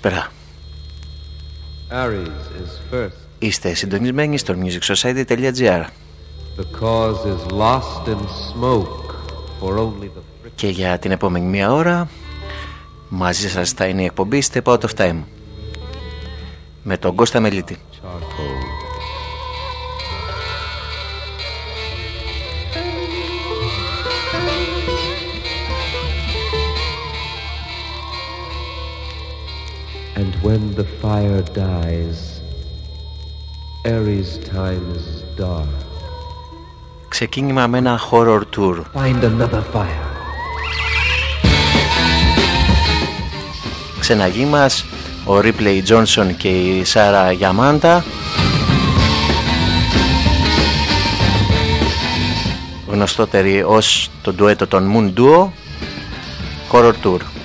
Καλησπέρα. Είστε συντονισμένοι στο musicsociety.gr Και για την επόμενη μία ώρα μαζί σας θα είναι η εκπομπή Step Out of Time με τον Κώστα Μελίτη. And when the fire dies, Aries time is dark. Ξεκίνημα με ένα horror tour. Find another fire. Ξεναγή μας, ο Ripley Johnson και η Σάρα Γιαμάντα. Γνωστότεροι ως το ντουέτο των Moon Duo. Horror tour.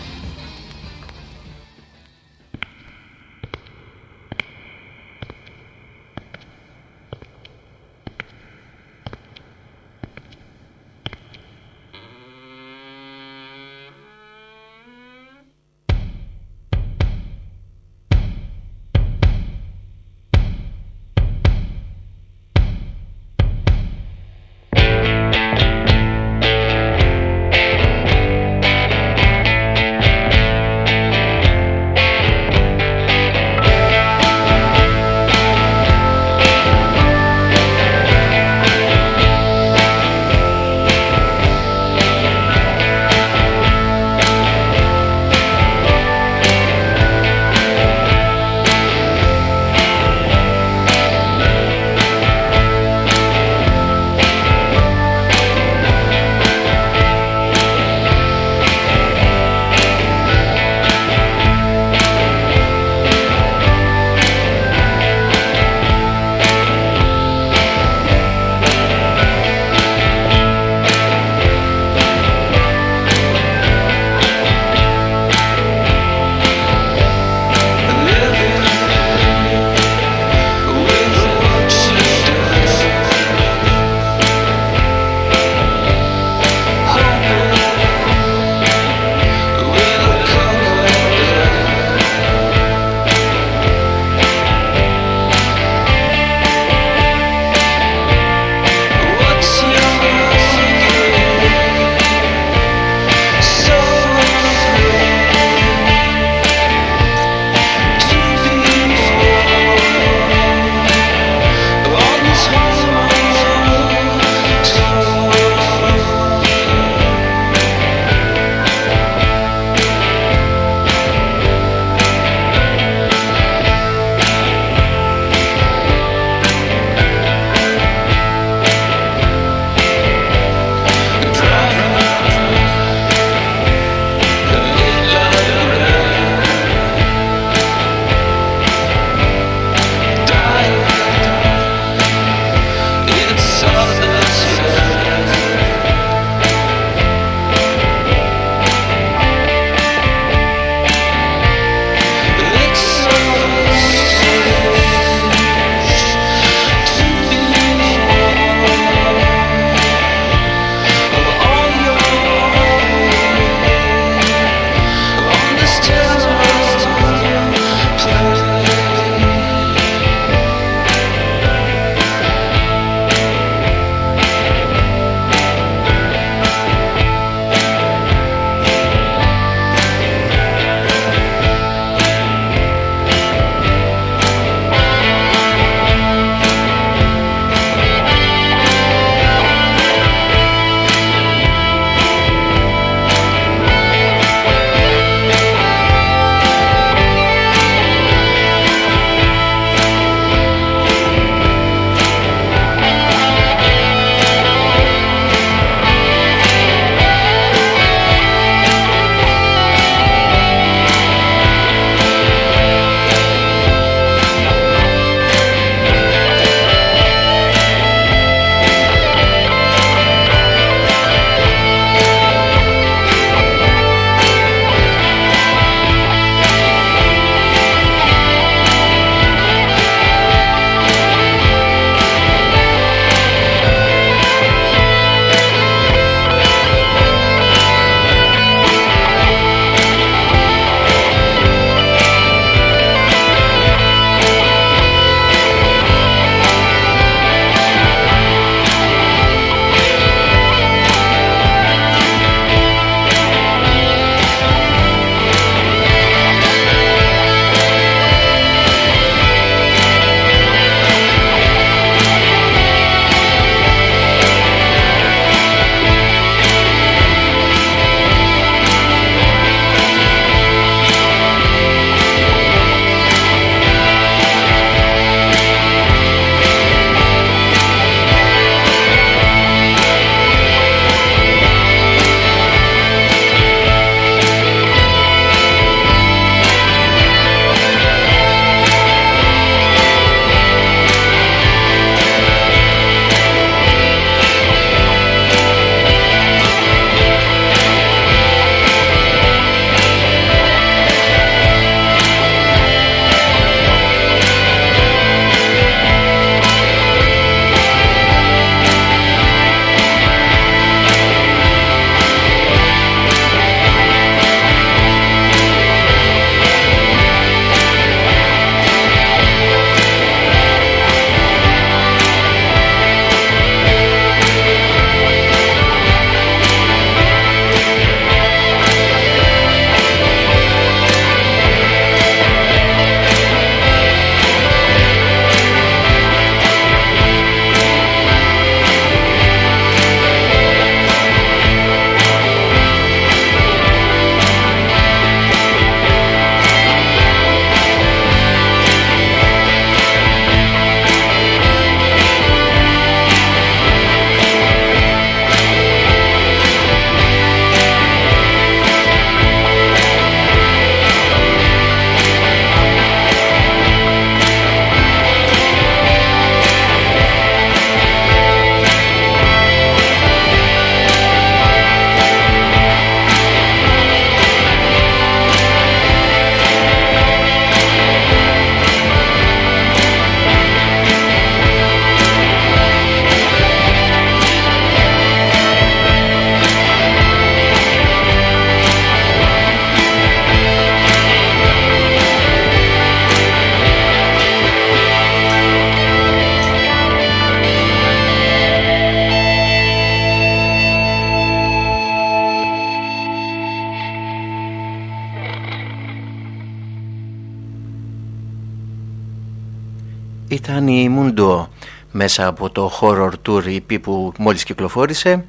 Μέσα από το Horror Tour EP που μόλις κυκλοφόρησε.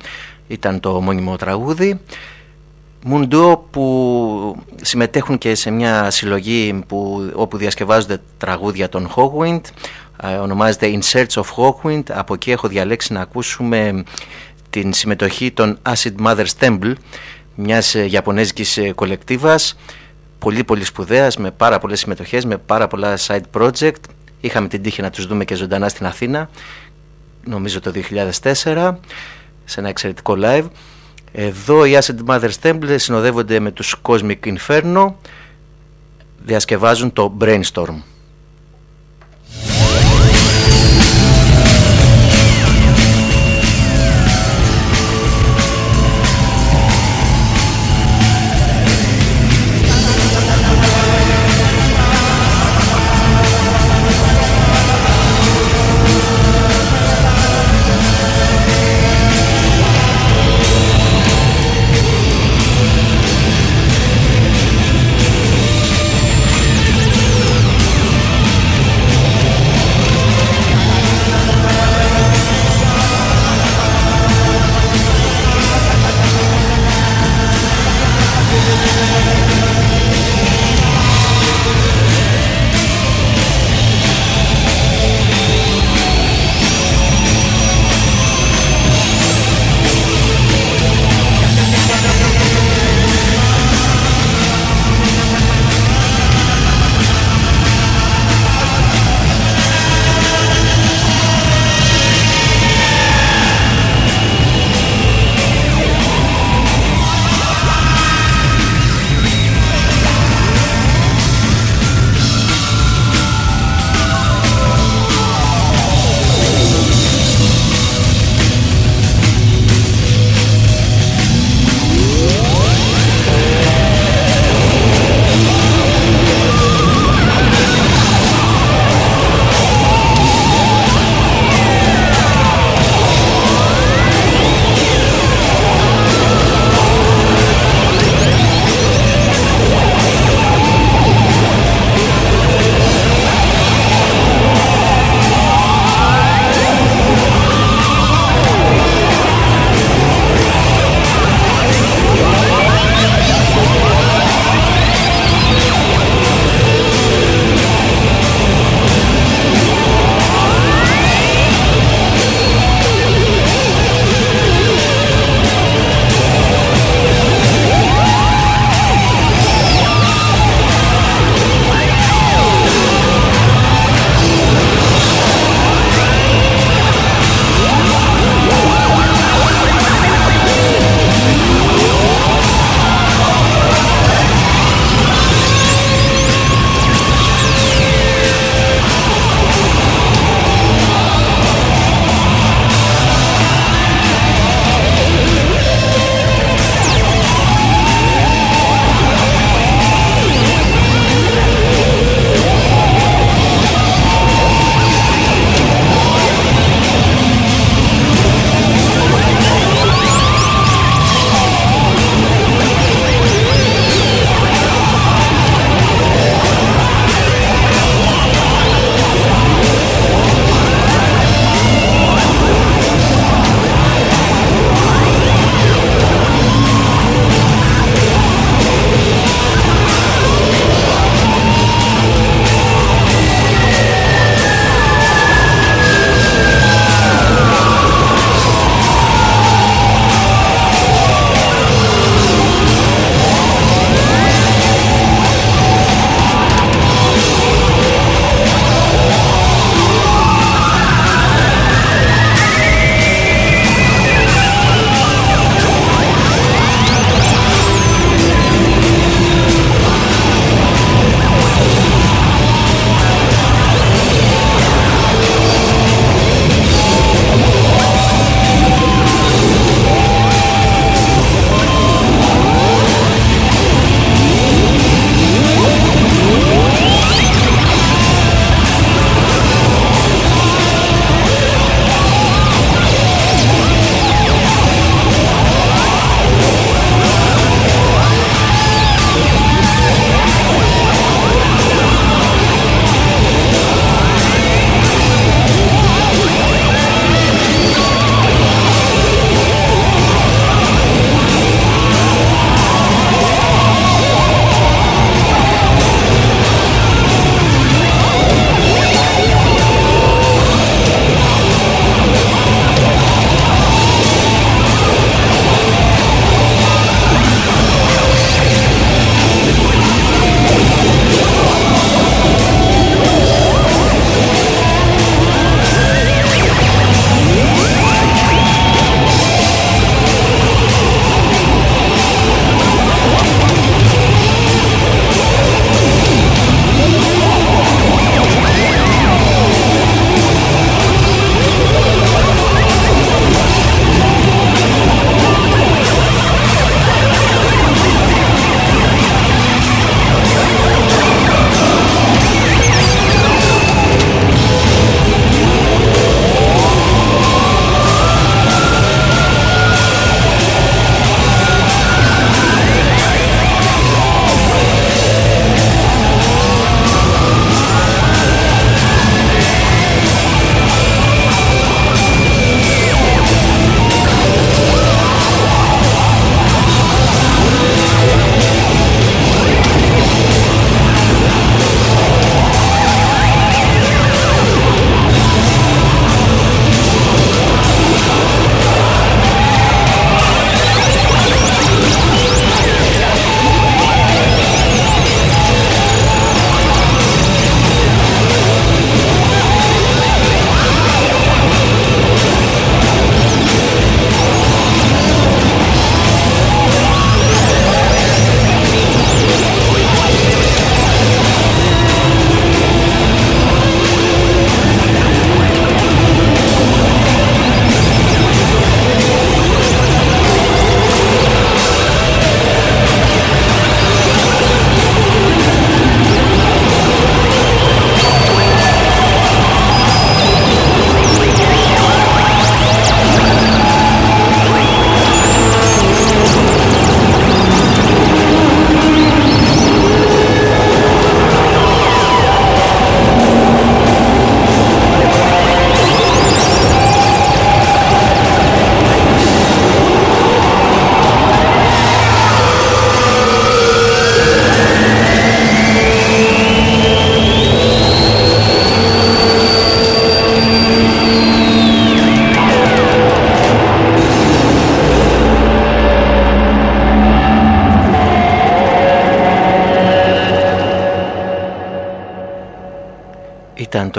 Ήταν το μόνιμο τραγούδι. Mundo που συμμετέχουν και σε μια συλλογή που, όπου διασκευάζονται τραγούδια των Hawkwind ε, ονομάζεται In Search of Hawkwind. Από εκεί έχω διαλέξει να ακούσουμε την συμμετοχή των Acid Mother Temple μιας ε, Ιαπωνέζικης ε, κολεκτίβας πολύ πολύ σπουδαίας με πάρα πολλές συμμετοχές, με πάρα πολλά side project είχαμε την τύχη να τους δούμε και ζωντανά στην Αθήνα νομίζω το 2004 σε ένα εξαιρετικό live. Εδώ οι Acid Mother Temple συνοδεύονται με τους Cosmic Inferno διασκευάζουν το Brainstorm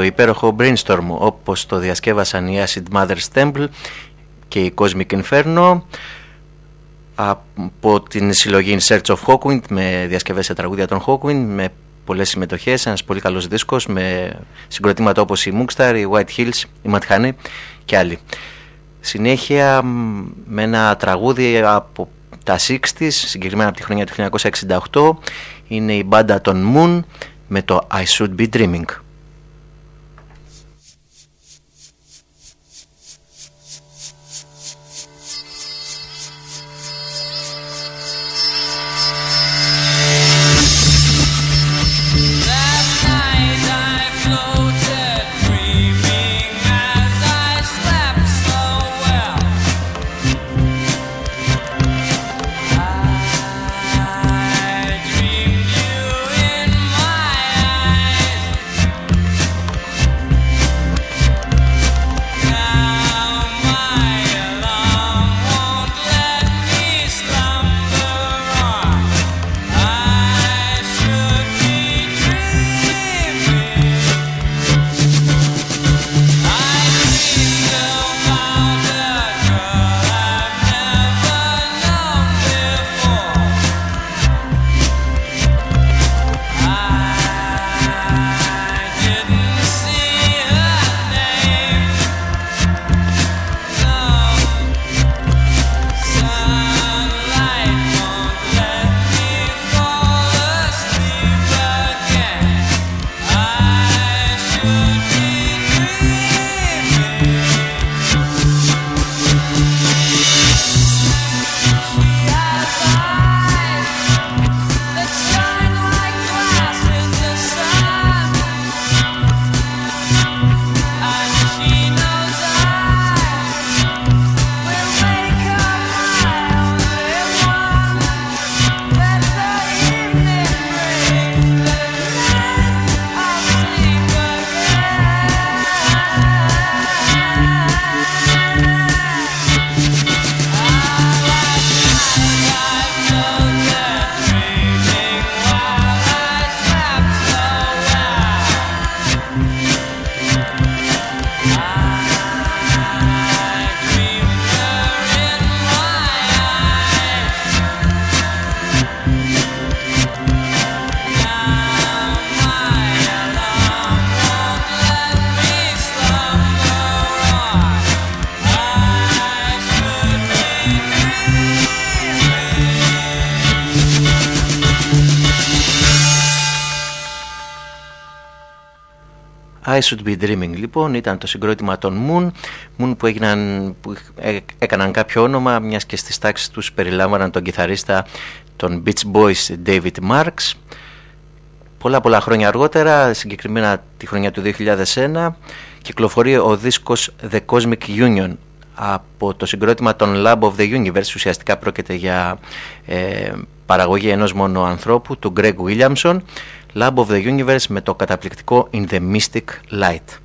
υπέροχο Brainstorm όπως το διασκεύασαν οι Acid Mother's Temple και η Cosmic Inferno από την συλλογή In Search of Hawkwind με διασκευές σε τραγούδια των Hawkwind με πολλές συμμετοχές, ένας πολύ καλός δίσκος με συγκροτήματα όπως η Mookstar, η White Hills, η Mad και άλλοι. Συνέχεια με ένα τραγούδι από τα 60's, συγκεκριμένα από τη χρονιά του 1968, είναι η μπάντα των Moon με το I Should Be Dreaming. I Should Be Dreaming. Λοιπόν ήταν το συγκρότημα των Moon. Moon που, έγιναν, που έκαναν κάποιο όνομα μιας και στις τάξεις τους περιλάμβαναν τον κιθαρίστα των Beach Boys David Marks. Πολλά πολλά χρόνια αργότερα συγκεκριμένα τη χρονιά του 2001 κυκλοφορεί ο δίσκος The Cosmic Union από το συγκρότημα των Lab of the Universe. Ουσιαστικά πρόκειται για ε, παραγωγή ενός μόνο ανθρώπου του Greg Williamson Lab of the Universe με το καταπληκτικό In the Mystic Light.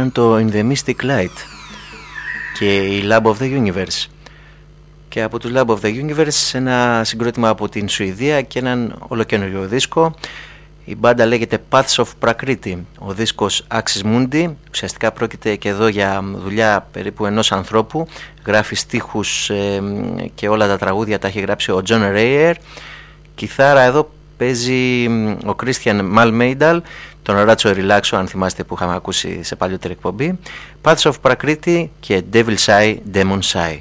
Ήταν το In the Mystic Light και η Lab of the Universe. Και από τους Lab of the Universe ένα συγκρότημα από την Σουηδία και έναν ολοκένουργιο δίσκο. Η μπάντα λέγεται Paths of Prakriti ο δίσκος Axis Mundi. Ουσιαστικά πρόκειται και εδώ για δουλειά περίπου ενός ανθρώπου. Γράφει στίχους και όλα τα τραγούδια τα έχει γράψει ο John Rayer κιθάρα εδώ παίζει ο Christian Malmeidal τον Ράτσο Ριλάξο αν θυμάστε που είχαμε ακούσει σε παλιότερη εκπομπή. Paths of Prakriti και Devil's Eye Demon Eye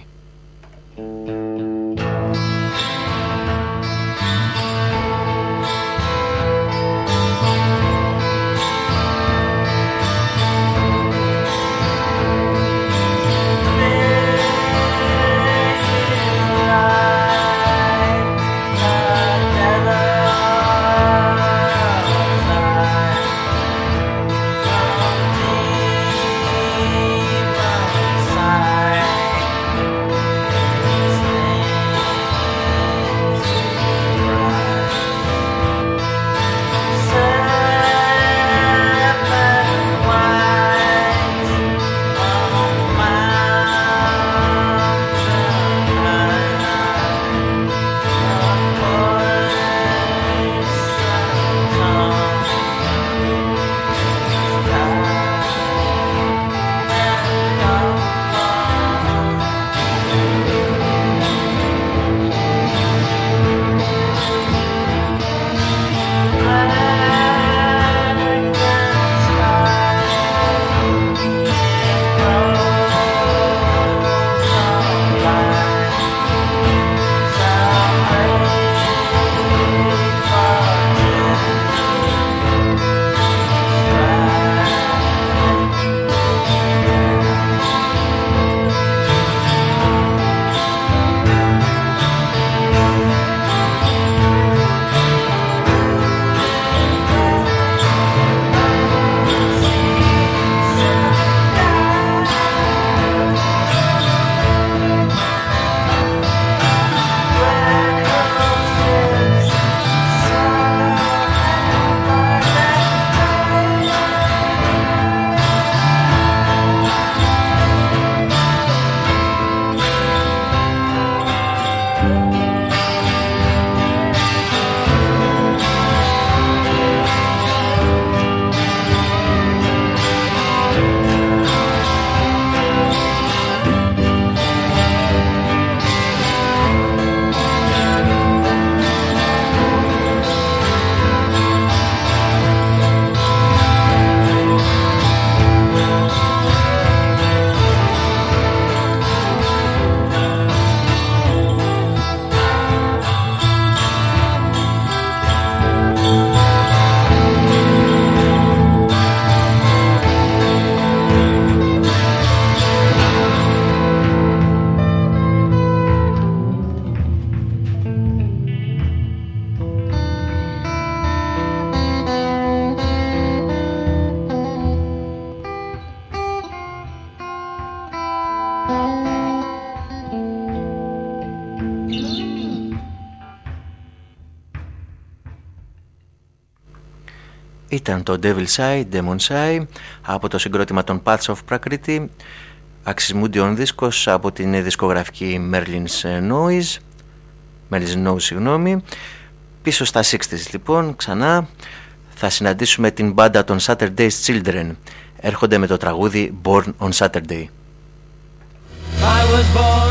Ήταν το Devil's Eye, Demon's Eye από το συγκρότημα των Paths of Prakriti αξισμούντιον δίσκος από την δισκογραφική Merlin's Noise Merlin's Noise συγγνώμη. Πίσω στα 60's λοιπόν ξανά θα συναντήσουμε την μπάντα των Saturday's Children. Έρχονται με το τραγούδι Born on Saturday. I was born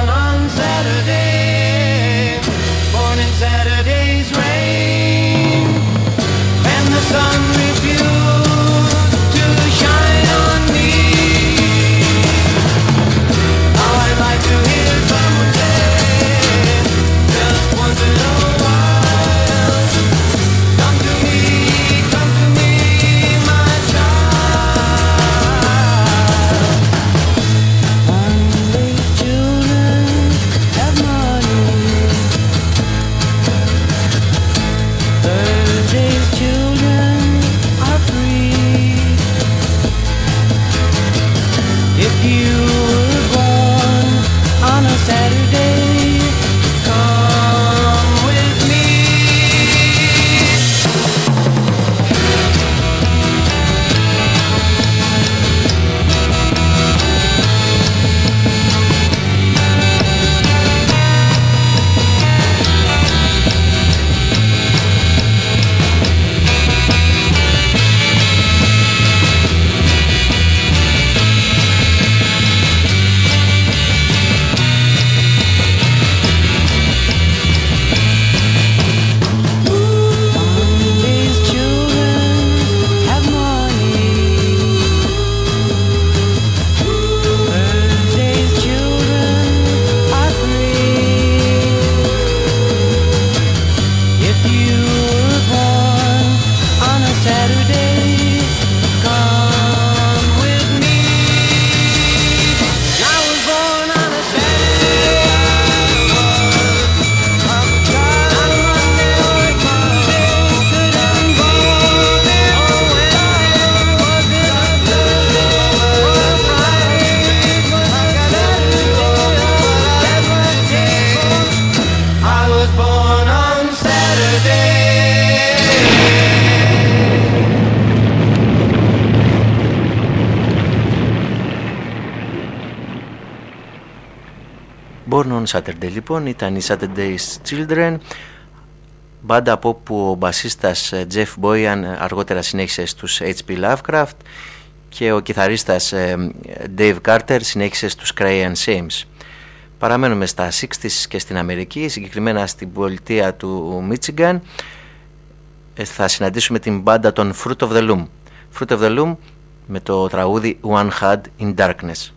Saturday λοιπόν ήταν η Saturday's Children μπάντα από όπου ο μπασίστας ε, Jeff Boyan ε, αργότερα συνέχισε στους H.P. Lovecraft και ο κιθαρίστας ε, Dave Carter συνέχισε στους Crayon Sims. Παραμένουμε στα 60's και στην Αμερική, συγκεκριμένα στην πολιτεία του Michigan θα συναντήσουμε την μπάντα των Fruit of the Loom. Fruit of the Loom με το τραγούδι One Had in Darkness.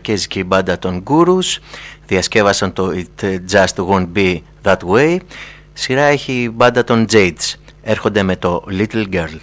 Ήταν η νεοερκέζικη μπάντα των Gurus διασκεύασαν το It Just Won't Be That Way. Σειρά έχει η μπάντα των Jades. Έρχονται με το Little Girl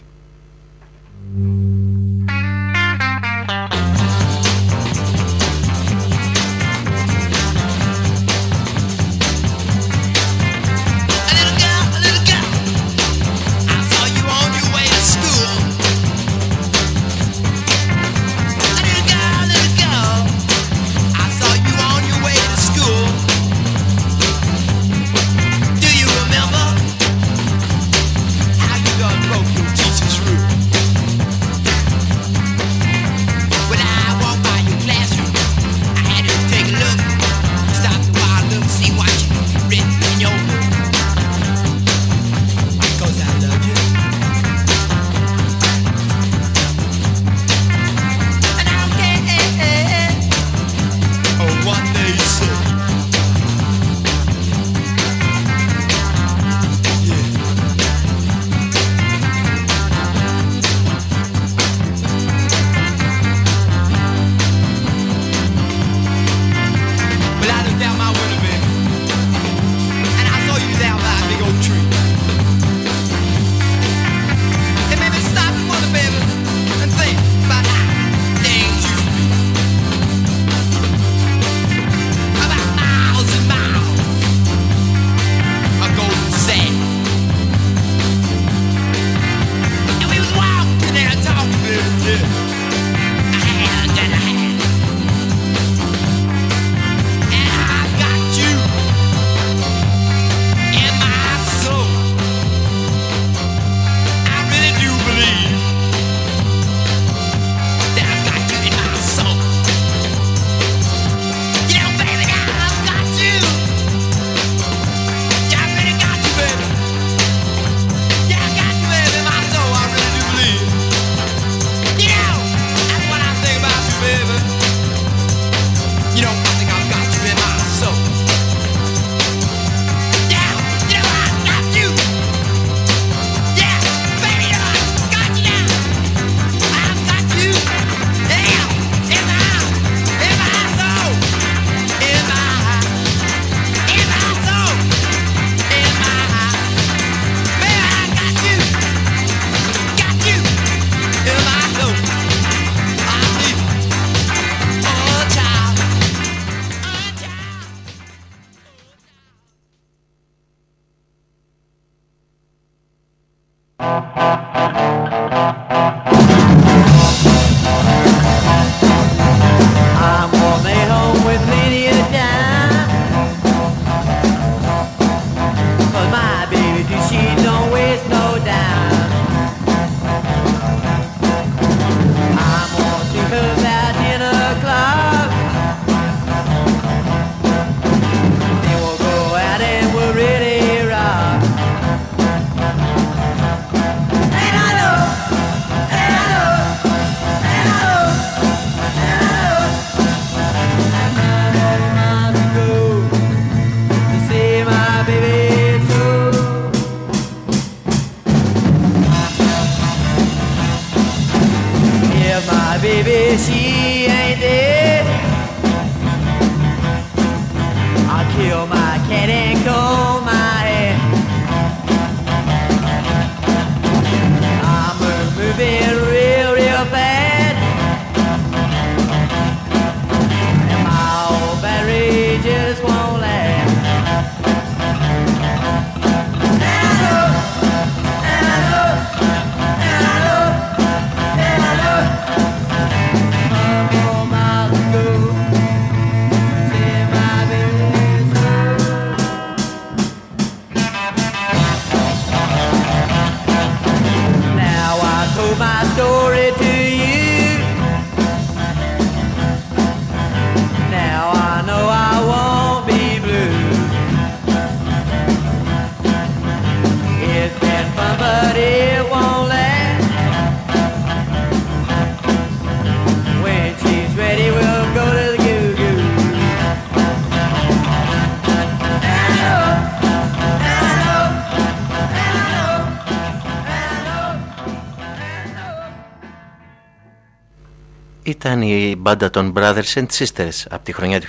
ήταν η μπάντα των Brothers and Sisters από τη χρονιά του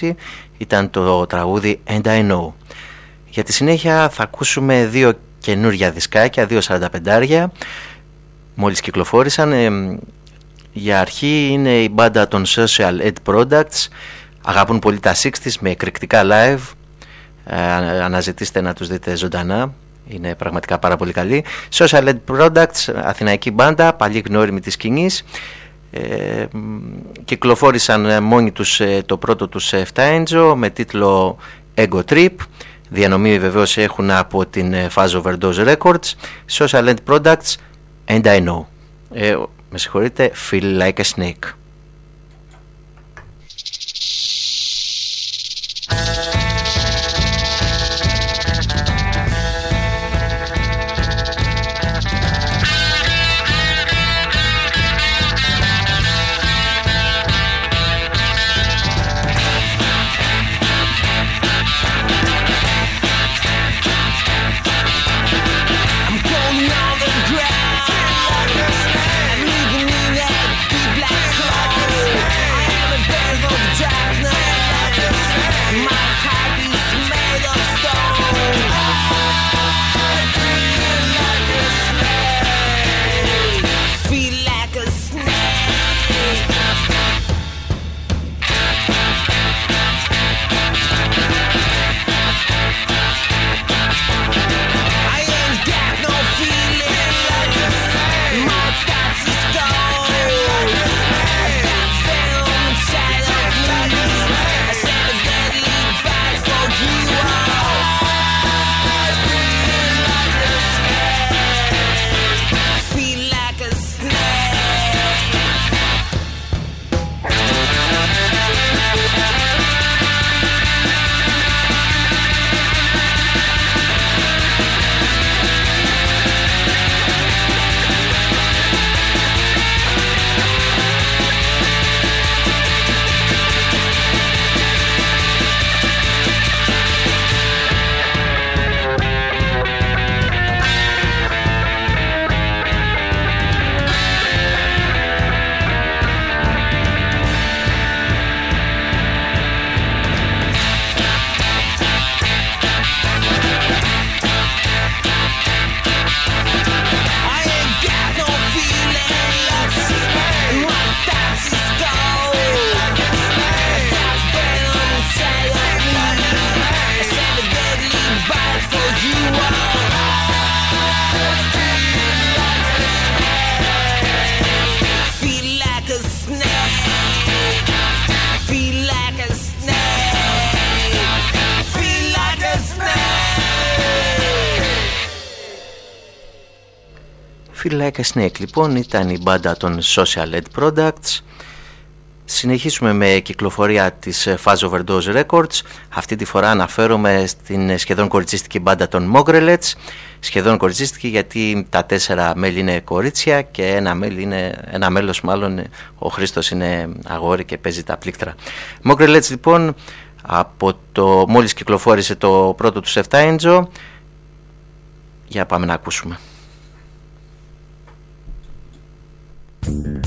1966 ήταν το τραγούδι And I Know. Για τη συνέχεια θα ακούσουμε δύο καινούργια δισκάκια, δύο 45 μόλις κυκλοφόρησαν για αρχή είναι η μπάντα των Social Ed Products. Αγαπούν πολύ τα 60's με εκρηκτικά live. Ε, αναζητήστε να τους δείτε ζωντανά. Είναι πραγματικά πάρα πολύ καλή. Social Ed Products, αθηναϊκή μπάντα παλιή γνώριμη της σκηνής ε, κυκλοφόρησαν ε, μόνοι τους ε, το πρώτο τους 7 έντζο με τίτλο Ego Trip. Διανομή βεβαίως έχουν από την Faz Overdose Records Social End Products And I Know. Ε, με συγχωρείτε Feel Like a Snake Like a Snake. Λοιπόν ήταν η μπάντα των Social Ed Products. Συνεχίσουμε με κυκλοφορία της Faz Overdose Records. Αυτή τη φορά αναφέρομαι στην σχεδόν κοριτσίστικη μπάντα των Mogrelets. Σχεδόν κοριτσίστικη γιατί τα τέσσερα μέλη είναι κορίτσια Και ένα, μέλη είναι, ένα μέλος μάλλον ο Χρήστος είναι αγόρι και παίζει τα πλήκτρα. Mogrelets λοιπόν από το, μόλις κυκλοφόρησε το πρώτο τους 7 έντζο. Για πάμε να ακούσουμε Mm-hmm.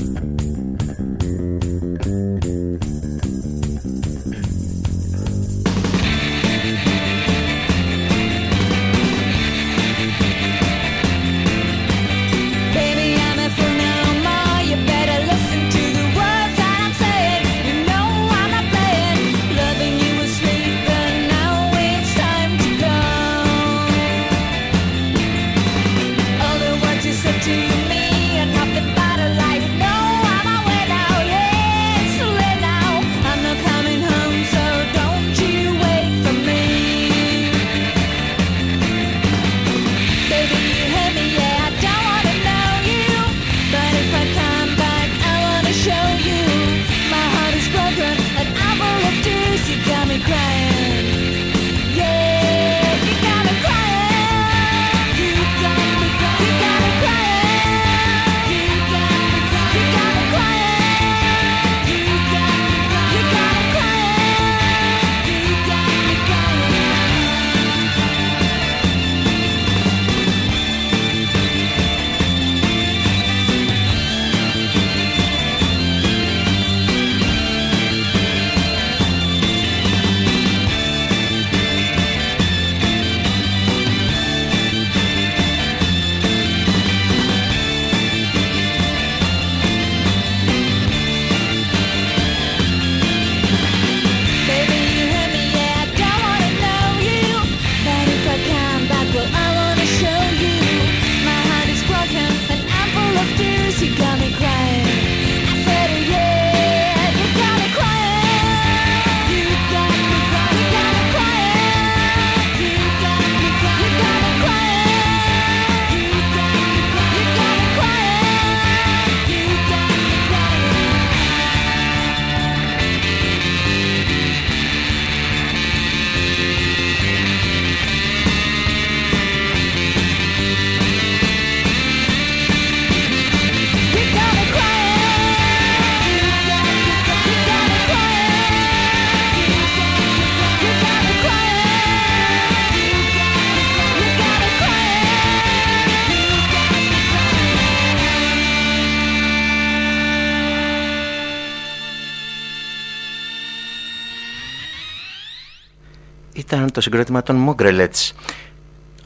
Ήταν το συγκρότημα των Mogrelets.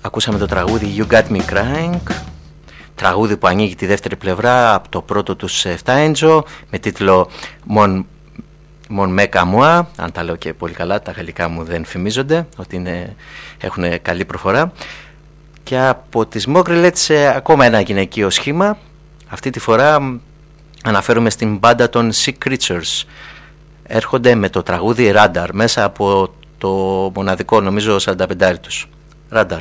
Ακούσαμε το τραγούδι You Got Me Crying, τραγούδι που ανοίγει τη δεύτερη πλευρά από το πρώτο τους 7 έντζο με τίτλο Mon, Mon Meka Moi, αν τα λέω και πολύ καλά, τα γαλλικά μου δεν φημίζονται, ότι είναι, έχουν καλή προφορά. Και από τις Mogrelets ακόμα ένα γυναικείο σχήμα, αυτή τη φορά αναφέρομαι στην μπάντα των Sick Creatures. Έρχονται με το τραγούδι Radar μέσα από το μοναδικό νομίζω 45 τους. Radar.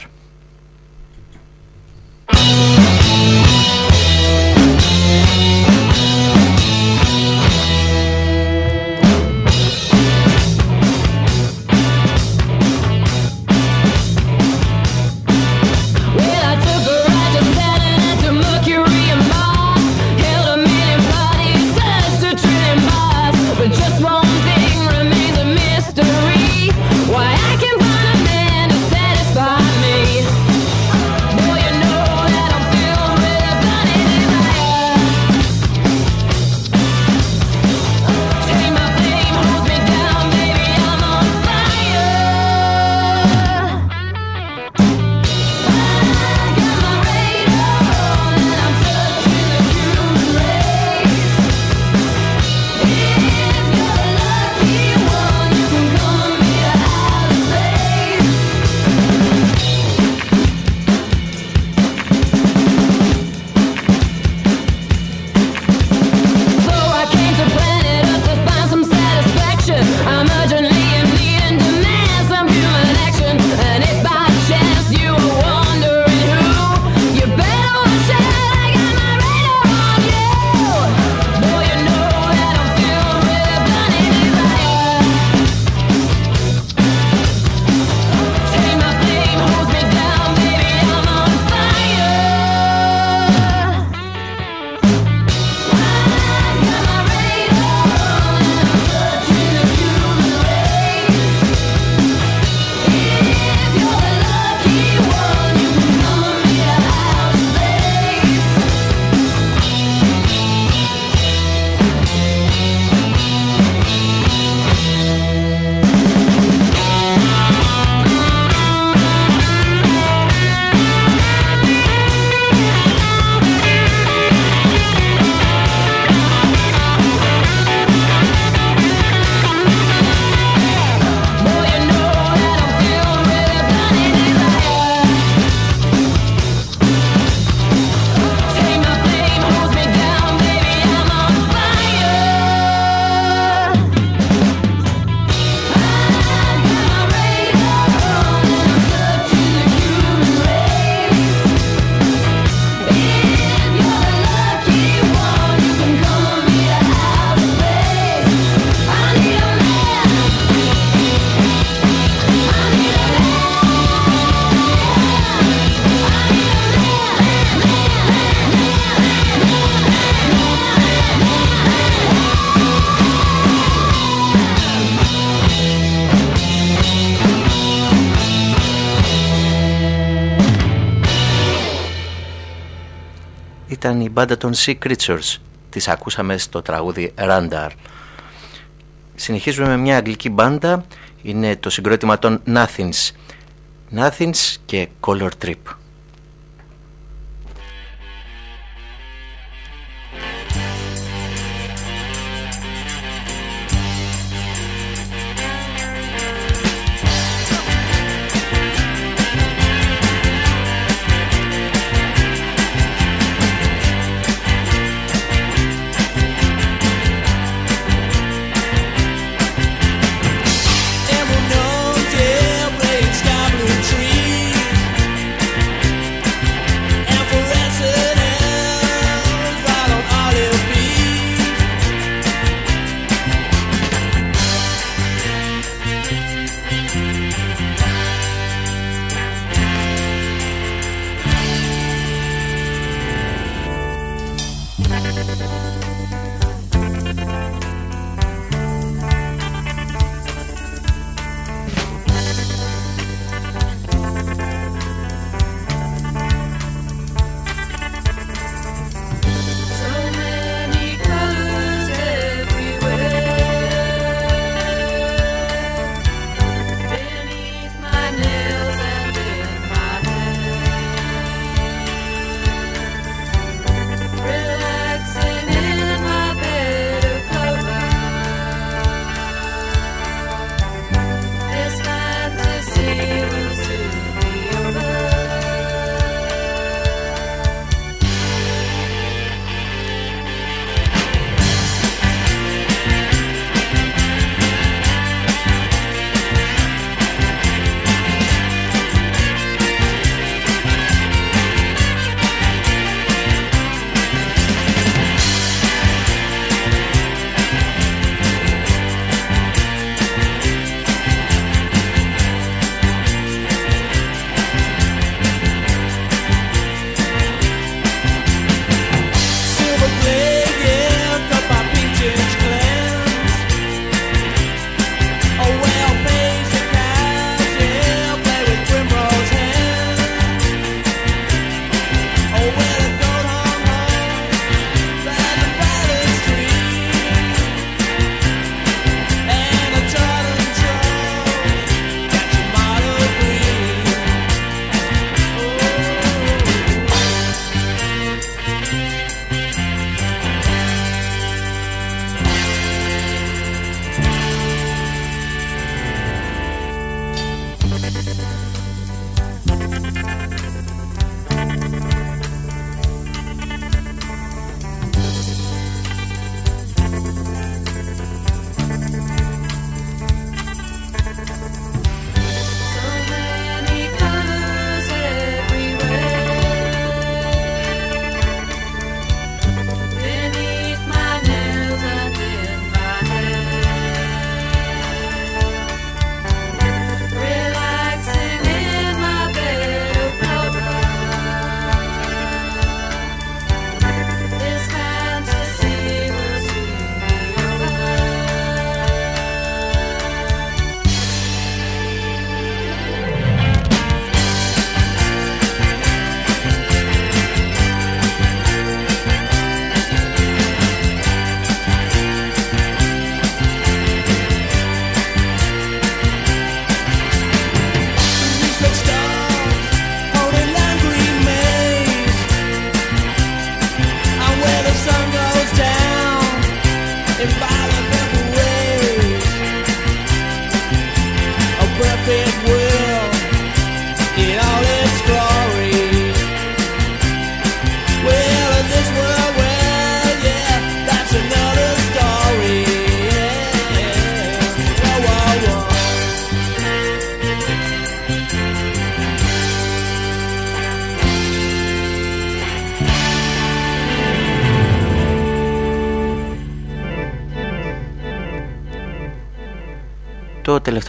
Ήταν η μπάντα των Sea Creatures. Τις ακούσαμε στο τραγούδι Randar. Συνεχίζουμε με μια αγγλική μπάντα. Είναι το συγκρότημα των Nothings. Nothings και Color Trip.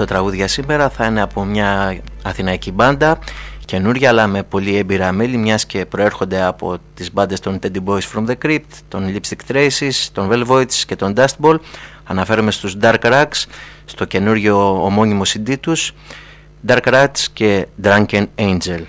Το τελευταίο τραγούδι για σήμερα θα είναι από μια αθηναϊκή μπάντα καινούρια αλλά με πολύ έμπειρα μέλη μιας και προέρχονται από τις μπάντες των Teddy Boys from the Crypt, των Lipstick Traces, των Velvoids και των Dustball. Αναφέρομαι στους Dark Rats, στο καινούριο ομώνυμο CD τους, Dark Rats και Drunken Angel.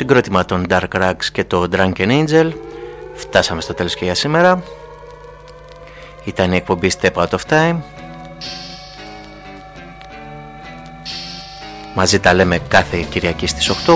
Συγκρότημα των Dark Rags και το Drunken Angel. Φτάσαμε στο τέλος και για σήμερα. Ήταν η εκπομπή Step Out of Time. Μαζί τα λέμε κάθε Κυριακή στις 8